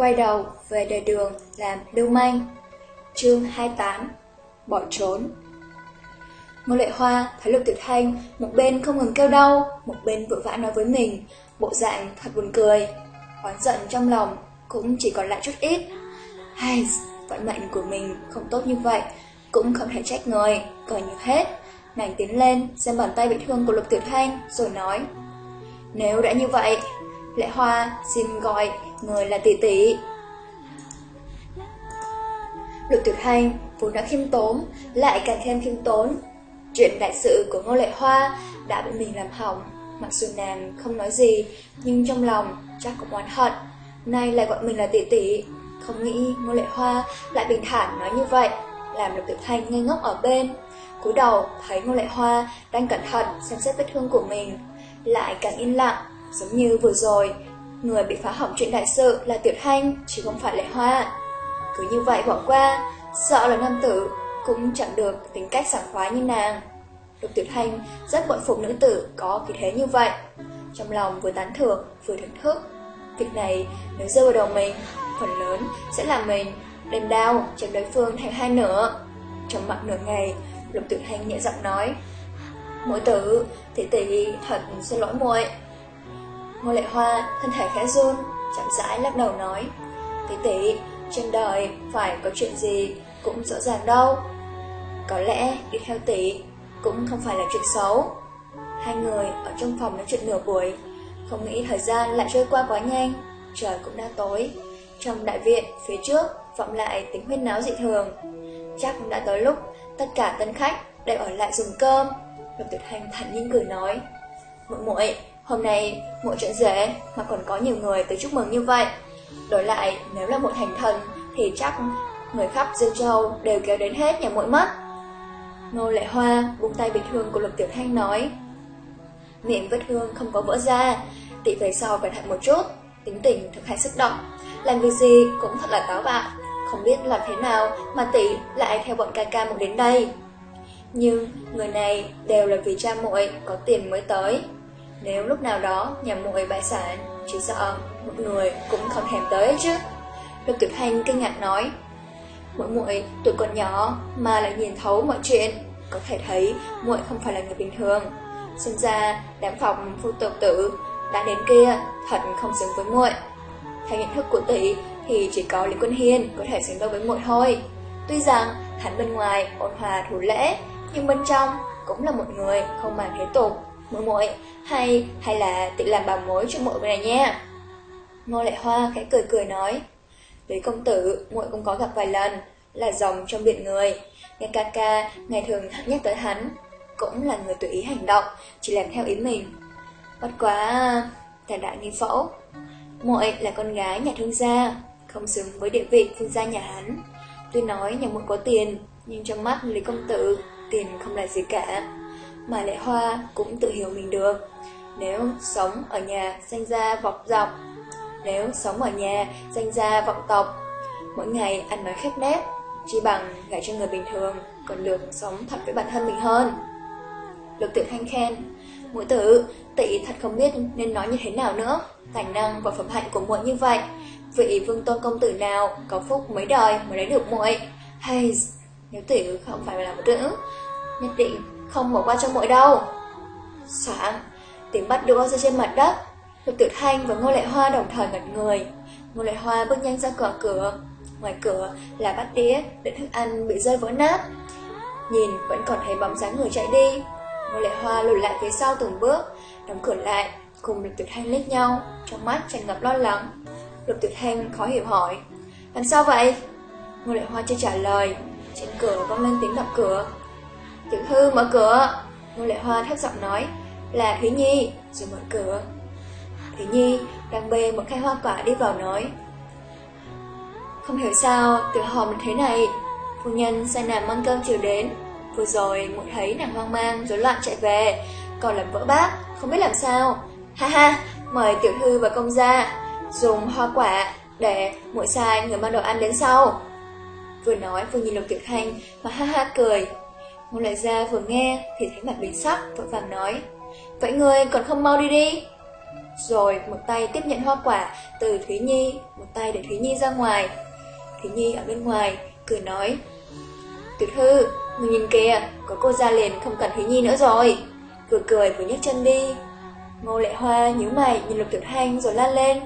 quay đầu về đời đường làm lưu manh. Chương 28 Bỏ trốn Ngô Lệ Hoa thấy Lục Tiểu Thanh một bên không ngừng kêu đau, một bên vội vã nói với mình, bộ dạng thật buồn cười. Oán giận trong lòng cũng chỉ còn lại chút ít. Hay, vận mệnh của mình không tốt như vậy, cũng không thể trách người, cười như hết. Nàng tiến lên, xem bàn tay bị thương của Lục Tiểu Thanh, rồi nói Nếu đã như vậy, Lệ Hoa xin gọi người là tỷ tỷ. Lục Tuyệt Hành vốn đã khiêm tốn, lại càng thêm khiêm tốn. Chuyện đại sự của Ngô Lệ Hoa đã bị mình làm hỏng. Mặc dù nàng không nói gì, nhưng trong lòng chắc cũng oán hận. Nay lại gọi mình là tỷ tỷ, không nghĩ Ngô Lệ Hoa lại bình thản nói như vậy, làm Lục Tuyệt Hành ngây ngốc ở bên. cúi đầu thấy Ngô Lệ Hoa đang cẩn thận xem xét vết thương của mình, lại càng yên lặng, giống như vừa rồi, người bị phá hỏng chuyện đại sự là Tiểu Thanh, chứ không phải Lệ Hoa. Cứ như vậy bỏ qua, sợ là nam tử cũng chẳng được tính cách sảng khoái như nàng. Lục Tiểu Thanh rất bội phục nữ tử có khí thế như vậy. Trong lòng vừa tán thưởng vừa thưởng thức. Việc này nếu rơi vào đầu mình, phần lớn sẽ làm mình đem đao chém đối phương thành hai nửa. Trong mặt nửa ngày, Lục Tiểu Thanh nhẹ giọng nói Mỗi tử, tỷ tỷ thật xin lỗi muội Ngô Lệ Hoa thân thể khẽ run, chậm rãi lắc đầu nói Tỷ tỷ, trên đời phải có chuyện gì cũng rõ ràng đâu. Có lẽ đi theo tỷ cũng không phải là chuyện xấu. Hai người ở trong phòng nói chuyện nửa buổi Không nghĩ thời gian lại trôi qua quá nhanh Trời cũng đã tối. Trong đại viện phía trước vọng lại tiếng huyên náo dị thường. Chắc cũng đã tới lúc tất cả tân khách đều ở lại dùng cơm. Lục Tuyệt Hành thản nhiên cười nói Muội muội, hôm nay muội chuyện dễ mà còn có nhiều người tới chúc mừng như vậy? Đổi lại, nếu là một thành thần thì chắc người khắp Dương Châu đều kéo đến hết nhà muội mất. Ngô Lệ Hoa buông tay bị thương của Lục Tiểu Thanh nói Miệng vết thương không có vỡ ra Tỷ về sau cẩn thận một chút Tính tình thực hay sức động Làm việc gì cũng thật là táo bạo Không biết làm thế nào mà tỷ lại theo bọn ca ca một đến đây. Nhưng người này đều là vì cha muội có tiền mới tới. Nếu lúc nào đó nhà người bại sản Chỉ sợ một người cũng không thèm tới chứ Lục Tiểu Thanh kinh ngạc nói Mỗi muội tuổi còn nhỏ mà lại nhìn thấu mọi chuyện, có thể thấy muội không phải là người bình thường. Xem ra đám phòng phu tự tử đã đến kia thật không xứng với muội. Theo nhận thức của tỷ thì chỉ có Lý Quân Hiên có thể xứng đôi với muội thôi. Tuy rằng hắn bên ngoài ôn hòa thủ lễ, nhưng bên trong cũng là một người không màng thế tục. Muội muội hay hay là tự làm bà mối cho muội này nha. Ngô Lệ Hoa khẽ cười cười nói. Lý công tử, muội cũng có gặp vài lần, là dòng trong biển người. Nghe ca ca, ngày thường nhắc tới hắn, cũng là người tùy ý hành động, chỉ làm theo ý mình. Bất quá, là đại nghi phẫu. Muội là con gái nhà thương gia, không xứng với địa vị thương gia nhà hắn. Tuy nói nhà muội có tiền, nhưng trong mắt Lý công tử, tiền không là gì cả. Mà lệ hoa cũng tự hiểu mình được. Nếu sống ở nhà danh ra vọng dọc nếu sống ở nhà, danh ra vọng tộc, mỗi ngày ăn nói khép nép, chỉ bằng gả cho người bình thường, còn được sống thật với bản thân mình hơn. Lục tự thanh khen, mũi tử, tỷ thật không biết nên nói như thế nào nữa, tài năng và phẩm hạnh của muội như vậy. Vị vương tôn công tử nào có phúc mấy đời mới lấy được muội Hay, nếu tử không phải là một nữ, nhất định không bỏ qua cho muội đâu. Sáng, tiếng bắt đũa rơi trên mặt đất, Lục Tử Thanh và Ngô Lệ Hoa đồng thời ngẩn người. Ngô Lệ Hoa bước nhanh ra cửa cửa. Ngoài cửa là bát đĩa, đựng thức ăn bị rơi vỡ nát. Nhìn vẫn còn thấy bóng dáng người chạy đi. Ngô Lệ Hoa lùi lại phía sau từng bước, đóng cửa lại, cùng Lục Tử Thanh liếc nhau, trong mắt tràn ngập lo lắng. Lục Tử Thanh khó hiểu hỏi, làm sao vậy? Ngô Lệ Hoa chưa trả lời, trên cửa vang lên tiếng đập cửa. Tiểu thư mở cửa. Ngô Lệ Hoa thấp giọng nói, là Thúy Nhi, rồi mở cửa. Thủy Nhi đang bê một khai hoa quả đi vào nói Không hiểu sao tiểu hòm thế này Phu nhân sai nàng mang cơm chiều đến Vừa rồi muội thấy nàng hoang mang rối loạn chạy về Còn làm vỡ bát Không biết làm sao Ha ha mời tiểu thư và công gia Dùng hoa quả để muội sai người mang đồ ăn đến sau Vừa nói vừa nhìn lục tiểu thanh Mà ha ha cười Ngô lại gia vừa nghe thì thấy mặt biến sắc Vội vàng nói Vậy người còn không mau đi đi Rồi một tay tiếp nhận hoa quả từ Thúy Nhi, một tay để Thúy Nhi ra ngoài. Thúy Nhi ở bên ngoài, cười nói. Tiểu thư, người nhìn kìa, có cô ra liền không cần Thúy Nhi nữa rồi. Vừa cười vừa nhấc chân đi. Ngô Lệ Hoa nhíu mày nhìn Lục Tiểu Thanh rồi lan lên.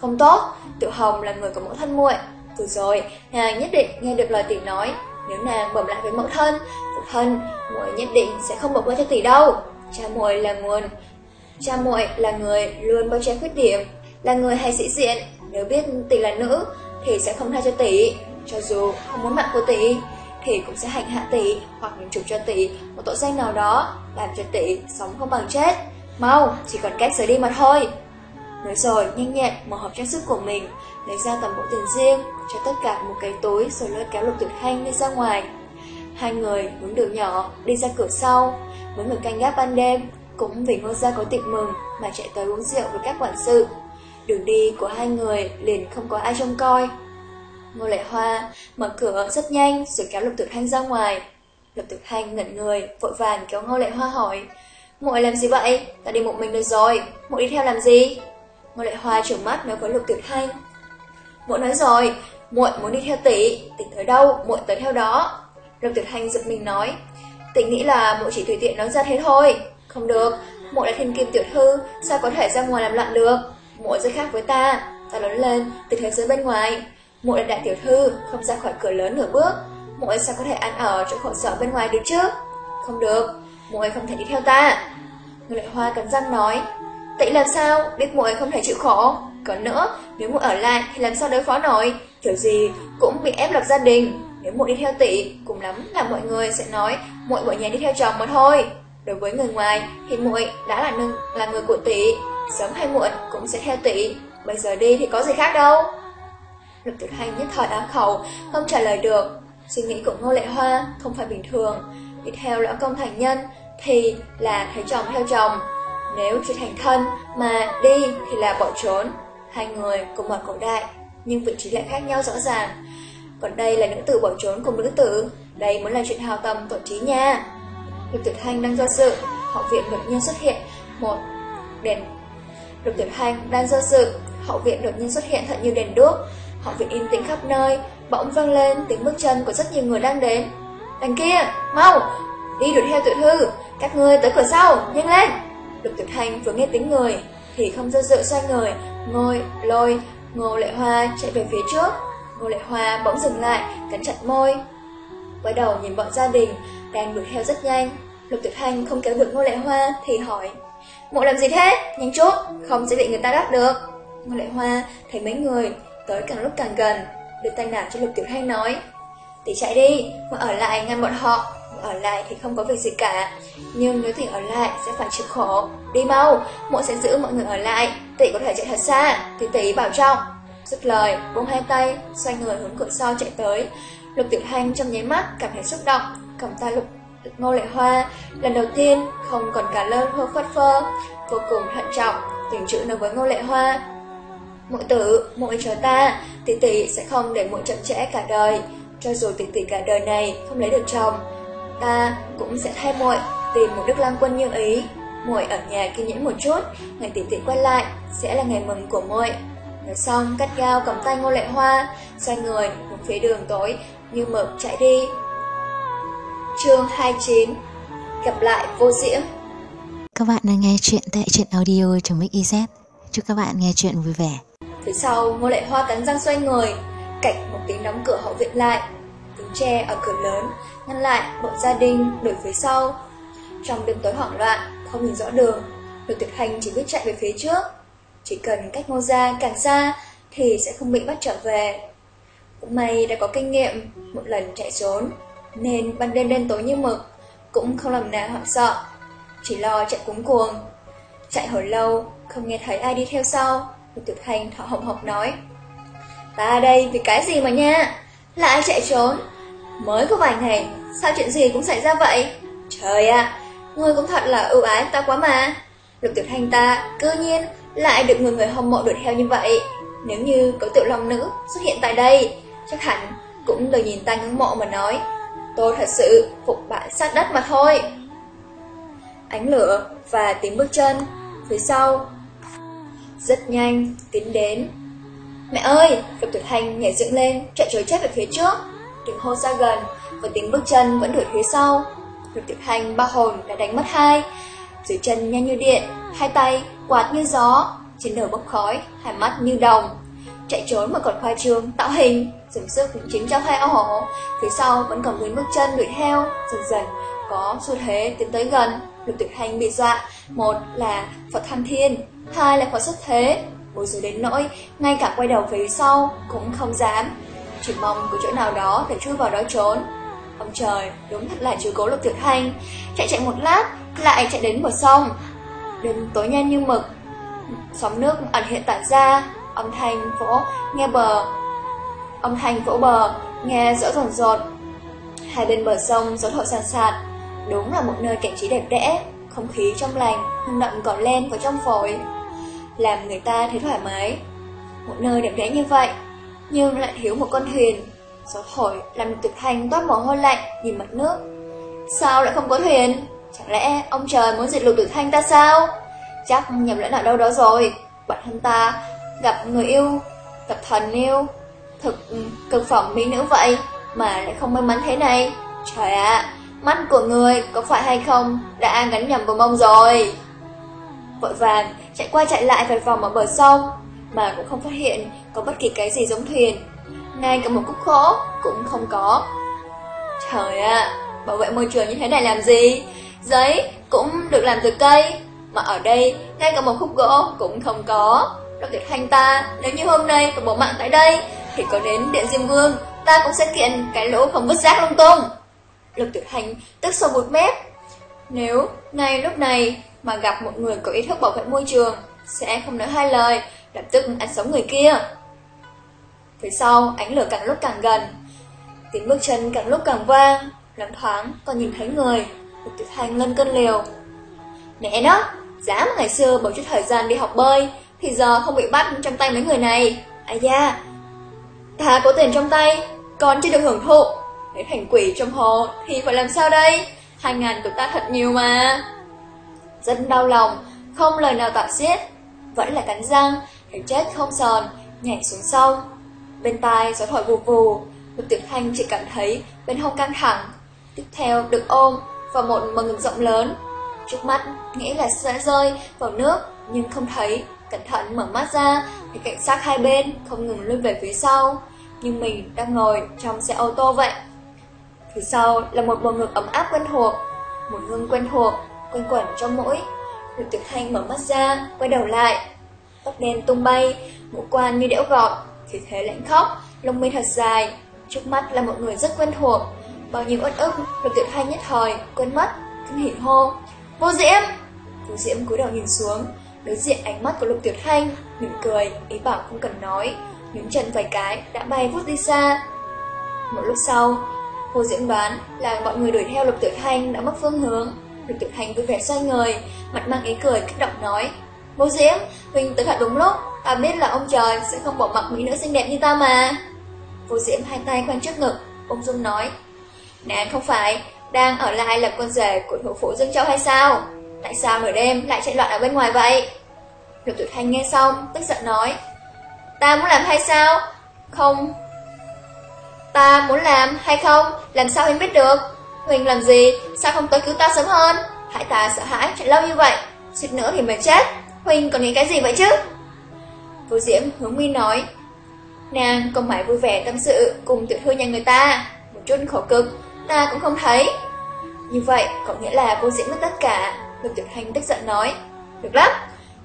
Không tốt, Tiểu Hồng là người của mẫu thân muội. Từ rồi, nàng nhất định nghe được lời tỉnh nói, nếu nàng bẩm lại với mẫu thân, phụ thân, muội nhất định sẽ không bỏ qua cho tỷ đâu. Cha muội là nguồn, cha muội là người luôn bao che khuyết điểm, là người hay sĩ diện, nếu biết tỷ là nữ thì sẽ không tha cho tỷ, cho dù không muốn mạng của tỷ thì cũng sẽ hành hạ tỷ hoặc chụp cho tỷ một tội danh nào đó, làm cho tỷ sống không bằng chết. Mau, chỉ còn cách rời đi mà thôi. Nói rồi, nhanh nhẹn mở hộp trang sức của mình, lấy ra tầm bộ tiền riêng, cho tất cả một cái túi rồi lôi kéo lục tuyệt hanh đi ra ngoài. Hai người hướng đường nhỏ, đi ra cửa sau, với người canh gác ban đêm, cũng vì ngô gia có tiệc mừng mà chạy tới uống rượu với các quản sự. Đường đi của hai người liền không có ai trông coi. Ngô Lệ Hoa mở cửa rất nhanh rồi kéo Lục Tuyệt hanh ra ngoài. Lục Tuyệt hanh ngẩn người, vội vàng kéo Ngô Lệ Hoa hỏi. Muội làm gì vậy? Ta đi một mình được rồi, muội đi theo làm gì? Ngô Lệ Hoa trợn mắt nói với Lục Tuyệt Thanh. Muội nói rồi, muội muốn đi theo tỷ, tỷ tới đâu, muội tới theo đó. Lục Tuyệt Thanh giật mình nói, tỷ nghĩ là muội chỉ tùy tiện nói ra thế thôi. Không được, muội là thiên kim tiểu thư, sao có thể ra ngoài làm loạn được? Muội rất khác với ta, ta lớn lên từ thế giới bên ngoài. Muội là đại tiểu thư, không ra khỏi cửa lớn nửa bước. Muội sao có thể ăn ở chỗ khổ sở bên ngoài được chứ? Không được, muội không thể đi theo ta. Người lại hoa cắn răng nói, tỷ làm sao, biết muội không thể chịu khổ. Còn nữa, nếu muội ở lại thì làm sao đối phó nổi, kiểu gì cũng bị ép lập gia đình. Nếu muội đi theo tỷ, cùng lắm là mọi người sẽ nói muội bỏ nhà đi theo chồng mà thôi. Đối với người ngoài thì muội đã là nâng là người của tỷ, sớm hay muộn cũng sẽ theo tỷ. Bây giờ đi thì có gì khác đâu. Lục Tiểu Hành nhất thời á khẩu, không trả lời được. Suy nghĩ của Ngô Lệ Hoa không phải bình thường. Đi theo lão công thành nhân thì là thấy chồng theo chồng. Nếu chưa thành thân mà đi thì là bỏ trốn. Hai người cùng một cổ đại, nhưng vị trí lại khác nhau rõ ràng. Còn đây là nữ tử bỏ trốn cùng nữ tử. Đây mới là chuyện hào tâm tổ trí nha. Lục Tuyệt thanh đang do sự, hậu viện đột nhiên xuất hiện một đèn. Lục Tuyệt thanh đang do sự, hậu viện đột nhiên xuất hiện thật như đèn đuốc. Hậu viện yên tĩnh khắp nơi, bỗng vang lên tiếng bước chân của rất nhiều người đang đến. Đằng kia, mau, đi đuổi theo tuyệt thư, các ngươi tới cửa sau, nhanh lên. Lục Tuyệt Hành vừa nghe tiếng người, thì không do dự xoay người, ngồi, lôi, Ngô Lệ Hoa chạy về phía trước. Ngô Lệ Hoa bỗng dừng lại, cắn chặt môi. Quay đầu nhìn bọn gia đình, đang đuổi theo rất nhanh. Lục Tuyệt Hành không kéo được Ngô Lệ Hoa thì hỏi, Mộ làm gì thế? Nhanh chút, không sẽ bị người ta đắt được. Ngô Lệ Hoa thấy mấy người tới càng lúc càng gần, đưa tay nào cho Lục Tiểu Thanh nói, Tỷ chạy đi, mà ở lại ngăn bọn họ, ở lại thì không có việc gì cả, nhưng nếu tỉnh ở lại sẽ phải chịu khổ. Đi mau, mộ sẽ giữ mọi người ở lại, tỷ có thể chạy thật xa, thì tỷ bảo trọng. Dứt lời, buông hai tay, xoay người hướng cửa sau chạy tới. Lục Tiểu Thanh trong nháy mắt cảm thấy xúc động, cầm tay Lục Ngô Lệ Hoa, lần đầu tiên không còn cả lơ hơ phất phơ, vô cùng thận trọng, tình chữ nói với Ngô Lệ Hoa. Mội tử, mội chờ ta, tỷ tỷ sẽ không để mội chậm trễ cả đời, cho dù tỷ tỷ cả đời này không lấy được chồng, ta cũng sẽ thay muội tìm một đức lang quân như ý. Muội ở nhà kiên nhẫn một chút, ngày tỷ tỷ quay lại sẽ là ngày mừng của muội. Nói xong, cắt gao cầm tay Ngô Lệ Hoa, xoay người hướng phía đường tối như mực chạy đi. Chương 29 Gặp lại vô diễm Các bạn đang nghe chuyện tại truyện audio trong Mix Chúc các bạn nghe chuyện vui vẻ. Phía sau, Ngô Lệ Hoa cắn răng xoay người, cạnh một tiếng đóng cửa hậu viện lại. Tre ở cửa lớn, ngăn lại bọn gia đình đổi phía sau. Trong đêm tối hoảng loạn, không nhìn rõ đường, đội Tuyệt Hành chỉ biết chạy về phía trước. Chỉ cần cách ngô ra càng xa thì sẽ không bị bắt trở về. Cũng may đã có kinh nghiệm một lần chạy trốn, nên ban đêm đen tối như mực, cũng không làm nào hoảng sợ, chỉ lo chạy cuống cuồng. Chạy hồi lâu, không nghe thấy ai đi theo sau, đội Tuyệt Hành thỏ hồng hộc nói. Ta đây vì cái gì mà nha, lại chạy trốn. Mới có vài ngày, sao chuyện gì cũng xảy ra vậy? Trời ạ, ngươi cũng thật là ưu ái ta quá mà. Lục Tuyệt thanh ta, cơ nhiên, lại được người người hâm mộ đuổi theo như vậy. Nếu như có tiểu long nữ xuất hiện tại đây, chắc hẳn cũng đều nhìn ta ngưỡng mộ mà nói. Tôi thật sự phục bại sát đất mà thôi. Ánh lửa và tiếng bước chân, phía sau, Rất nhanh, tiến đến. Mẹ ơi! Lục tuyệt thanh nhảy dựng lên, chạy trối chết về phía trước. Tiếng hô xa gần, và tiếng bước chân vẫn đuổi phía sau. Lục tuyệt hành ba hồn đã đánh mất hai. Dưới chân nhanh như điện, hai tay quạt như gió, trên đầu bốc khói, hai mắt như đồng. Chạy trốn mà còn khoa trương, tạo hình, dùng sức chính trong hai ổ. Phía sau vẫn còn bốn bước chân đuổi theo, dần dần có xu thế tiến tới gần. Lục tuyệt hành bị dọa, một là Phật Tham Thiên, hai là Phật Xuất Thế. Bối rối đến nỗi, ngay cả quay đầu về sau cũng không dám. Chỉ mong có chỗ nào đó để chui vào đó trốn. Ông trời, đúng thật là chú cố lục tuyệt hành. Chạy chạy một lát, lại chạy đến bờ sông. Đêm tối nhanh như mực, sóng nước ẩn hiện tản ra, âm thanh vỗ nghe bờ. Âm thanh vỗ bờ, nghe rõ rồn rột. Hai bên bờ sông gió thổi sàn sạt, đúng là một nơi cảnh trí đẹp đẽ, không khí trong lành, hương đậm còn lên vào trong phổi, làm người ta thấy thoải mái. Một nơi đẹp đẽ như vậy, nhưng lại thiếu một con thuyền. Gió thổi làm được tuyệt toát mồ hôi lạnh nhìn mặt nước. Sao lại không có thuyền? Chẳng lẽ ông trời muốn diệt lục tuyệt thanh ta sao? Chắc nhầm lẫn ở đâu đó rồi. Bản thân ta gặp người yêu, gặp thần yêu, thực cực phẩm mỹ nữ vậy mà lại không may mắn thế này. Trời ạ, mắt của người có phải hay không đã gắn nhầm vào mông rồi. Vội vàng chạy qua chạy lại vài vòng ở bờ sông mà cũng không phát hiện có bất kỳ cái gì giống thuyền. Ngay cả một cúc khổ cũng không có. Trời ạ, bảo vệ môi trường như thế này làm gì? Giấy cũng được làm từ cây, mà ở đây ngay cả một khúc gỗ cũng không có. Đọc tuyệt hành ta, nếu như hôm nay còn bỏ mạng tại đây, thì có đến Điện Diêm Vương, ta cũng sẽ kiện cái lỗ không vứt rác lung tung. Lục tuyệt hành tức sâu một mép Nếu ngay lúc này mà gặp một người có ý thức bảo vệ môi trường, sẽ không nói hai lời, lập tức ăn sống người kia. Phía sau, ánh lửa càng lúc càng gần, tiếng bước chân càng lúc càng vang, lắm thoáng còn nhìn thấy người, một tuyệt hành lên cơn liều. Mẹ nó, dám ngày xưa bỏ chút thời gian đi học bơi, thì giờ không bị bắt trong tay mấy người này. Ai da, ta có tiền trong tay, còn chưa được hưởng thụ. Nếu thành quỷ trong hồ thì phải làm sao đây? Hai ngàn của ta thật nhiều mà. Rất đau lòng, không lời nào tạm xiết. Vẫn là cắn răng, thấy chết không sòn, nhảy xuống sông. Bên tai gió thổi vù vù, Lục Tiểu Thanh chỉ cảm thấy bên hông căng thẳng. Tiếp theo được ôm vào một mừng ngực rộng lớn. Trước mắt nghĩ là sẽ rơi vào nước nhưng không thấy. Cẩn thận mở mắt ra thì cảnh sát hai bên không ngừng lùi về phía sau. Nhưng mình đang ngồi trong xe ô tô vậy. Phía sau là một bầu ngực ấm áp quen thuộc, một hương quen thuộc, quanh quẩn trong mũi. Lục Tiểu Thanh mở mắt ra, quay đầu lại. Tóc đen tung bay, ngũ quan như đẽo gọt, thì thế lạnh khóc, lông mi thật dài. Trước mắt là một người rất quen thuộc, bao nhiêu uất ức, Lục tự Thanh nhất thời quên mất, kinh hỉ hô. Vô Diễm! Vô Diễm cúi đầu nhìn xuống, đối diện ánh mắt của Lục Tiểu Thanh, mỉm cười, ý bảo không cần nói, nhún chân vài cái đã bay vút đi xa. Một lúc sau, Vô Diễm đoán là mọi người đuổi theo Lục Tiểu Thanh đã mất phương hướng. Lục Tiểu Thanh vui vẻ xoay người, mặt mang ý cười kích động nói: "Vô Diễm, huynh tới thật đúng lúc, ta biết là ông trời sẽ không bỏ mặc mỹ nữ xinh đẹp như ta mà." Vô Diễm hai tay khoanh trước ngực, ông dung nói: Nàng không phải đang ở lại là con rể của thủ phủ Dương Châu hay sao? Tại sao nửa đêm lại chạy loạn ở bên ngoài vậy? Lục Tuyệt Thanh nghe xong, tức giận nói Ta muốn làm hay sao? Không Ta muốn làm hay không? Làm sao Huynh biết được? Huỳnh làm gì? Sao không tới cứu ta sớm hơn? Hại ta sợ hãi chạy lâu như vậy Suýt nữa thì mình chết Huynh còn nghĩ cái gì vậy chứ? Vô Diễm hướng mi nói Nàng không phải vui vẻ tâm sự cùng tiểu thư nhà người ta Một chút khổ cực ta cũng không thấy. Như vậy có nghĩa là Vô Diễm mất tất cả. Lục Tiểu Thanh tức giận nói. Được lắm,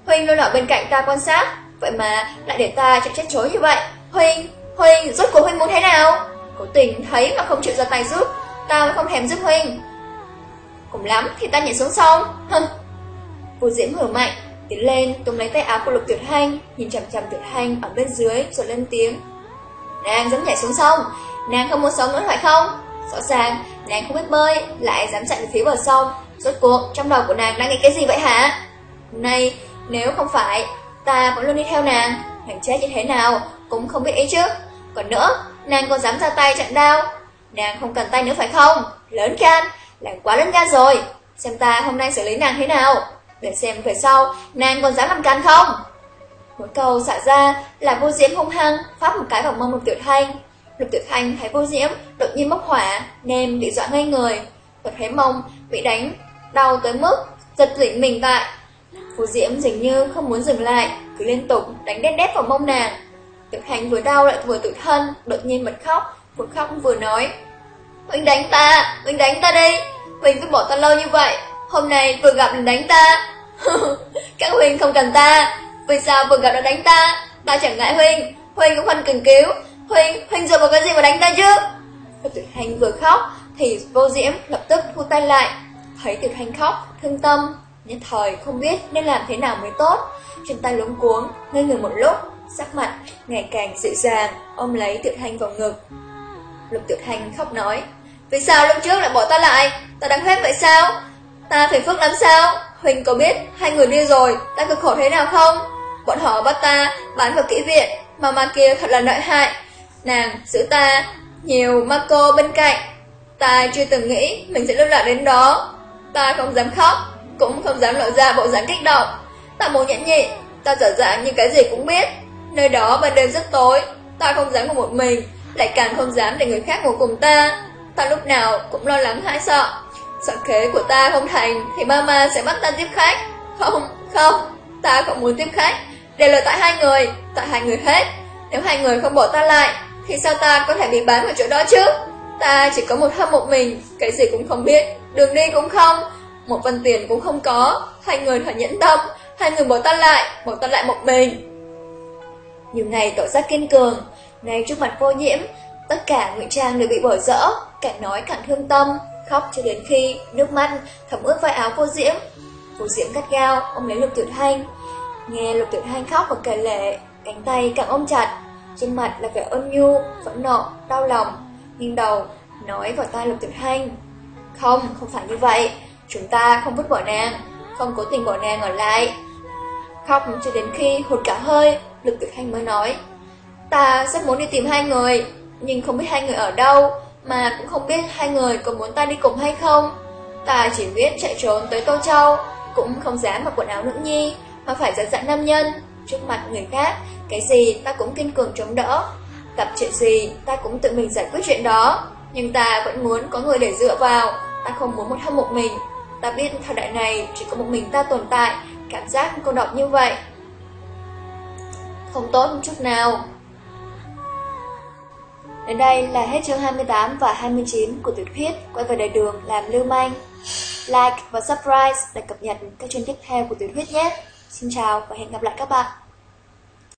Huynh luôn ở bên cạnh ta quan sát, vậy mà lại để ta chạy chết chối như vậy. Huynh, Huynh, rốt cuộc Huynh muốn thế nào? Cố tình thấy mà không chịu ra tay giúp, ta mới không thèm giúp Huynh. Cùng lắm thì ta nhảy xuống sông. Vô Diễm hử mạnh, tiến lên túm lấy tay áo của Lục Tuyệt Hành, nhìn chằm chằm Tuyệt Hành ở bên dưới rồi lên tiếng. Nàng dám nhảy xuống sông, nàng không muốn sống nữa phải không? Rõ ràng, nàng không biết bơi, lại dám chạy về phía bờ sông. Rốt cuộc, trong đầu của nàng đang nghĩ cái gì vậy hả? Hôm nay, nếu không phải, ta vẫn luôn đi theo nàng, nàng chết như thế nào, cũng không biết ý chứ. Còn nữa, nàng còn dám ra tay chặn đao. Nàng không cần tay nữa phải không? Lớn gan, nàng quá lớn gan rồi. Xem ta hôm nay xử lý nàng thế nào. Để xem về sau, nàng còn dám làm can không? Một câu xả ra là vô diễm hung hăng, phát một cái vào mông lục tiểu thanh. Lục tiểu thanh thấy vô diễm, đột nhiên bốc hỏa, nên bị dọa ngay người. Tôi thấy mông bị đánh, đau tới mức giật lĩnh mình lại. Vô diễm dường như không muốn dừng lại, cứ liên tục đánh đét đét vào mông nàng. Tiểu thanh vừa đau lại vừa tự thân, đột nhiên bật khóc, vừa khóc vừa nói. Huynh đánh ta, Huynh đánh ta đi, Huynh cứ bỏ ta lâu như vậy, hôm nay vừa gặp liền đánh ta. Các Huynh không cần ta, vì sao vừa gặp đã đánh ta, ta chẳng ngại Huynh, Huynh cũng không cần cứu, Huynh, Huynh dựa vào cái gì mà đánh ta chứ? Tuyệt thanh vừa khóc, thì vô diễm lập tức thu tay lại, thấy tuyệt thanh khóc, thương tâm, nhất thời không biết nên làm thế nào mới tốt. Trên tay lúng cuống, ngây người một lúc, sắc mặt ngày càng dịu dàng, ôm lấy tuyệt thanh vào ngực. Lục tuyệt thanh khóc nói, vì sao lúc trước lại bỏ ta lại, ta đáng hết vậy sao? Ta phải phước lắm sao? Huỳnh có biết hai người đi rồi, ta cực khổ thế nào không? Bọn họ bắt ta bán vào kỹ viện, mà ma kia thật là lợi hại. Nàng giữ ta nhiều ma cô bên cạnh. Ta chưa từng nghĩ mình sẽ lưu lạc đến đó. Ta không dám khóc, cũng không dám lộ ra bộ dáng kích động. Ta muốn nhẫn nhị, ta trở dạng như cái gì cũng biết. Nơi đó ban đêm rất tối, ta không dám ngủ một mình, lại càng không dám để người khác ngủ cùng ta. Ta lúc nào cũng lo lắng hãi sợ. Sợ kế của ta không thành thì mama sẽ bắt ta tiếp khách. Không, không, ta không muốn tiếp khách. Đều là tại hai người, tại hai người hết. Nếu hai người không bỏ ta lại, thì sao ta có thể bị bán vào chỗ đó chứ? Ta chỉ có một hâm một mình, cái gì cũng không biết, đường đi cũng không, một phần tiền cũng không có. Hai người thật nhẫn tâm, hai người bỏ ta lại, bỏ ta lại một mình. Nhiều ngày tỏ ra kiên cường, ngay trước mặt vô nhiễm, tất cả Nguyễn trang đều bị bỏ rỡ, càng nói càng thương tâm, khóc cho đến khi nước mắt thấm ướt vai áo cô diễm. cô diễm cắt gao, ôm lấy lục tiểu thanh. Nghe lục tiểu thanh khóc và kể lệ, cánh tay càng ôm chặt, trên mặt là vẻ ôn nhu, phẫn nộ, đau lòng, nghiêng đầu, nói vào tai lục tiểu thanh. Không, không phải như vậy, chúng ta không vứt bỏ nàng, không cố tình bỏ nàng ở lại. Khóc cho đến khi hụt cả hơi, lục tiểu thanh mới nói. Ta rất muốn đi tìm hai người, nhưng không biết hai người ở đâu, mà cũng không biết hai người có muốn ta đi cùng hay không. Ta chỉ biết chạy trốn tới Tô Châu, cũng không dám mặc quần áo nữ nhi, mà phải dẫn dạng nam nhân. Trước mặt người khác, cái gì ta cũng kiên cường chống đỡ. Gặp chuyện gì, ta cũng tự mình giải quyết chuyện đó. Nhưng ta vẫn muốn có người để dựa vào, ta không muốn một thân một mình. Ta biết thời đại này chỉ có một mình ta tồn tại, cảm giác cô độc như vậy. Không tốt chút nào. Đến đây là hết chương 28 và 29 của tiểu thuyết Quay về đời đường làm lưu manh. Like và subscribe để cập nhật các chương tiếp theo của tiểu thuyết nhé. Xin chào và hẹn gặp lại các bạn.